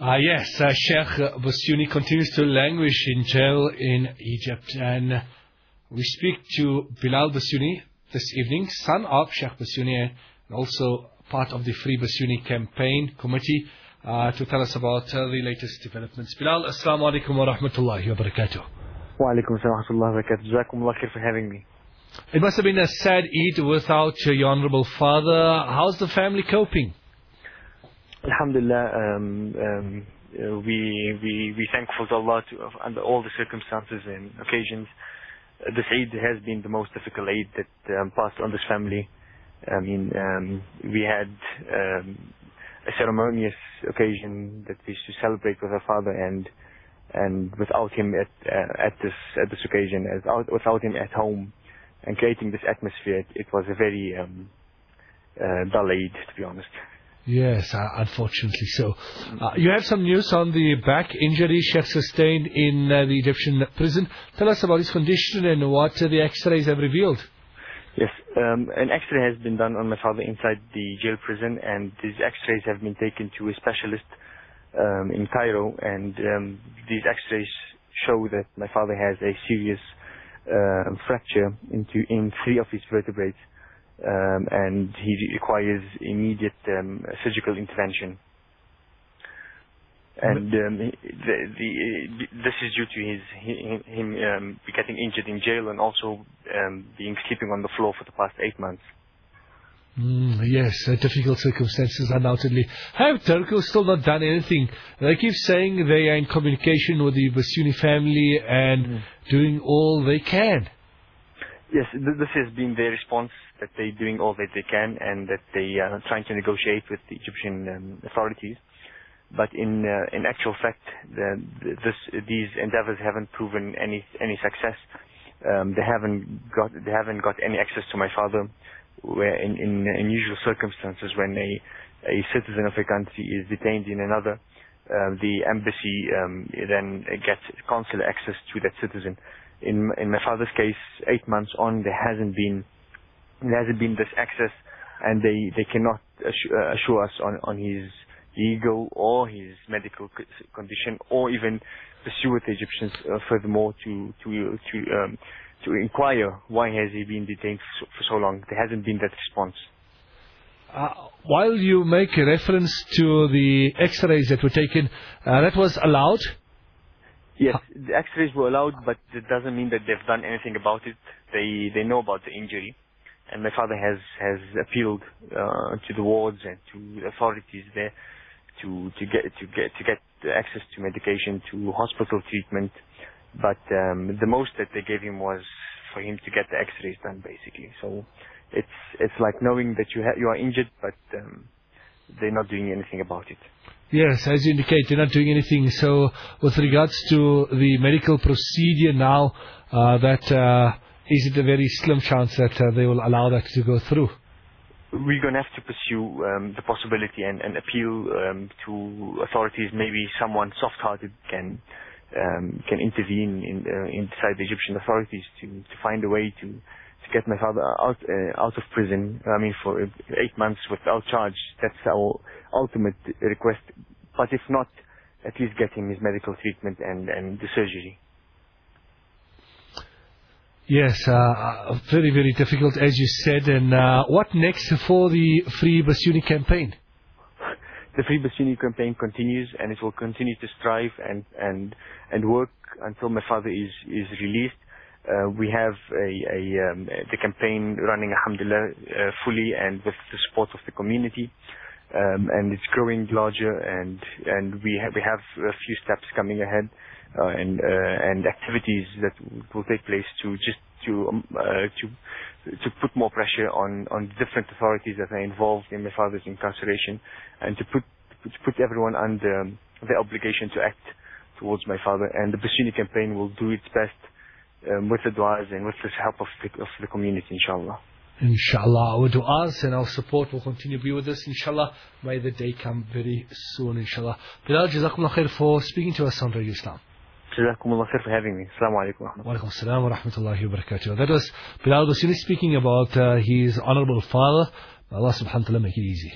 Uh, yes, uh, Sheikh Bassiouni continues to languish in jail in Egypt. And we speak to Bilal Bassiouni this evening, son of Sheikh Bassiouni, and also part of the Free Bassiouni campaign committee, uh, to tell us about uh, the latest developments. Bilal, Assalamu alaikum wa rahmatullahi wa barakatuh. Wa alaikum wa rahmatullahi wa barakatuh. For having me. It must have been a sad Eid without your honorable father. How's the family coping? Alhamdulillah, um, um, uh, we, we, we thankful to Allah to, under all the circumstances and occasions. Uh, this Eid has been the most difficult Eid that um, passed on this family. I mean, um, we had um, a ceremonious occasion that we used to celebrate with our father and and without him at uh, at this at this occasion, as out, without him at home and creating this atmosphere, it, it was a very um, uh, dull Eid, to be honest. Yes, uh, unfortunately so. Uh, you have some news on the back injury Sheikh sustained in uh, the Egyptian prison. Tell us about his condition and what uh, the x-rays have revealed. Yes, um, an X-ray has been done on my father inside the jail prison, and these X-rays have been taken to a specialist um, in Cairo, and um, these X-rays show that my father has a serious uh, fracture into in three of his vertebrae um, and he requires immediate um, surgical intervention. And um, the, the, this is due to his him um, getting injured in jail and also um, being sleeping on the floor for the past eight months. Mm, yes, uh, difficult circumstances, undoubtedly. Have DIRCO still not done anything? They keep saying they are in communication with the Bassiouni family and mm. doing all they can. Yes, this has been their response that they're doing all that they can and that they are trying to negotiate with the Egyptian um, authorities. But in uh, in actual fact, the, this, these endeavors haven't proven any any success. Um, they haven't got they haven't got any access to my father. Where in in, in usual circumstances, when a a citizen of a country is detained in another, uh, the embassy um, then gets consular access to that citizen. In in my father's case, eight months on, there hasn't been there hasn't been this access, and they they cannot assure, uh, assure us on on his legal or his medical condition, or even pursue with the Egyptians uh, furthermore to to to um, to inquire why has he been detained for so long. There hasn't been that response. Uh, while you make a reference to the X-rays that were taken, uh, that was allowed. Yes, the X-rays were allowed, but it doesn't mean that they've done anything about it. They they know about the injury, and my father has has appealed uh, to the wards and to the authorities there to to get to get to get access to medication, to hospital treatment. But um, the most that they gave him was for him to get the X-rays done, basically. So it's it's like knowing that you ha- you are injured, but um, they're not doing anything about it. Yes, as you indicate, they're not doing anything. So, with regards to the medical procedure now, uh, that uh, is it a very slim chance that uh, they will allow that to go through? We're going to have to pursue um, the possibility and, and appeal um, to authorities. Maybe someone soft-hearted can um, can intervene in, uh, inside the Egyptian authorities to, to find a way to to get my father out uh, out of prison. I mean, for eight months without charge. That's our ultimate request. But if not, at least get him his medical treatment and, and the surgery. Yes, uh, very, very difficult, as you said. And uh, what next for the Free Bassiouni campaign? The Free Bassiouni campaign continues, and it will continue to strive and and and work until my father is is released. Uh, we have a, a um, the campaign running, alhamdulillah, uh, fully and with the support of the community um, and it's growing larger, and and we have we have a few steps coming ahead, uh, and uh, and activities that will take place to just to um, uh, to to put more pressure on on different authorities that are involved in my father's incarceration, and to put to put everyone under the obligation to act towards my father. And the Bassiouni campaign will do its best um, with the du'as and with the help of the, of the community, inshallah. Inshallah, our du'as and our support will continue to be with us, inshallah. May the day come very soon, inshallah. Bilal, Jazakumullah khair for speaking to us on Radio Islam. Jazakumullah khair for having me. Assalamu alaikum wa rahmatullahi wa rahmatullahi wa barakatuh. That was Bilal Bassiouni speaking about uh, his honorable father. Allah subhanahu wa ta'ala make it easy.